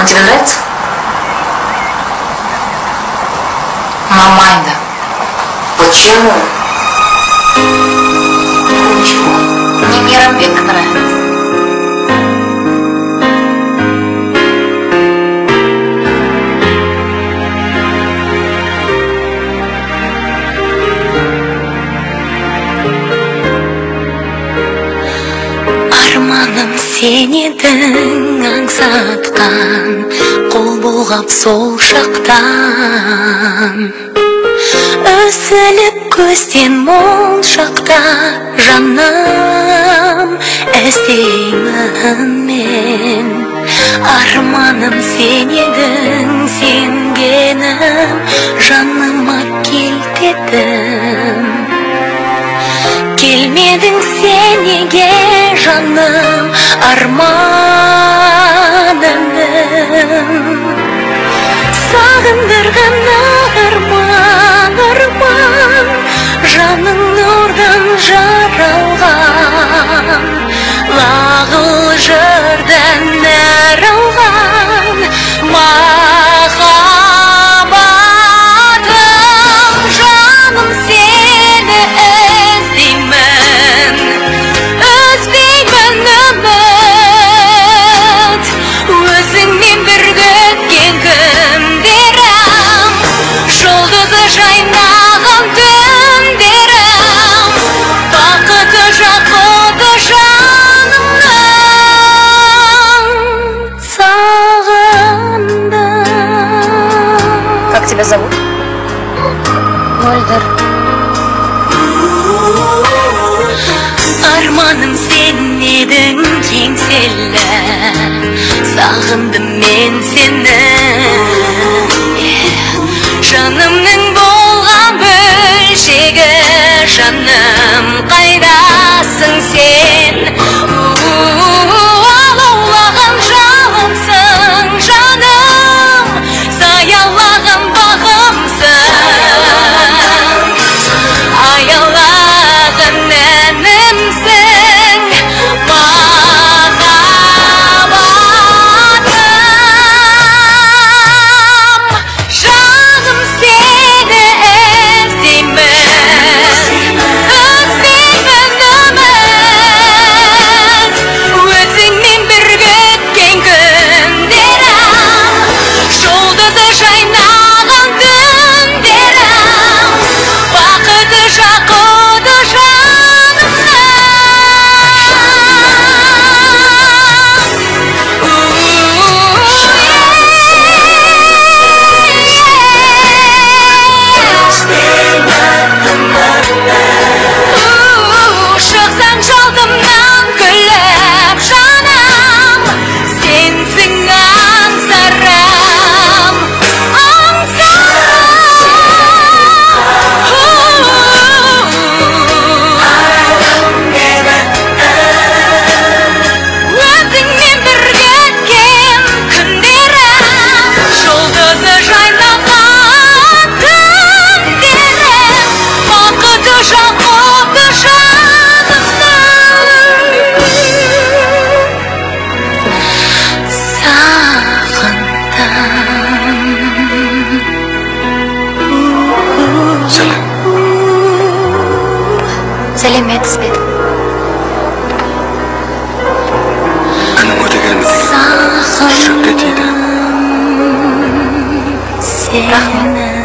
он тебе нравится? Мамайда. Почему? Почему не мира пекра сен едің аңсатқан қол бұлғап сол шақтан. Үзіліп көзден моншақта жаным іздеймін мен арманым сен едің сенгенім жаныма келтедім келмедің сен неге жаным арманымның сағындырған арман арман жаның нұрдан тебя зовут? мөлдір арманым сен едің еңселі сағындым мен сені. Жанымның болған бөлшегі жаным 啊。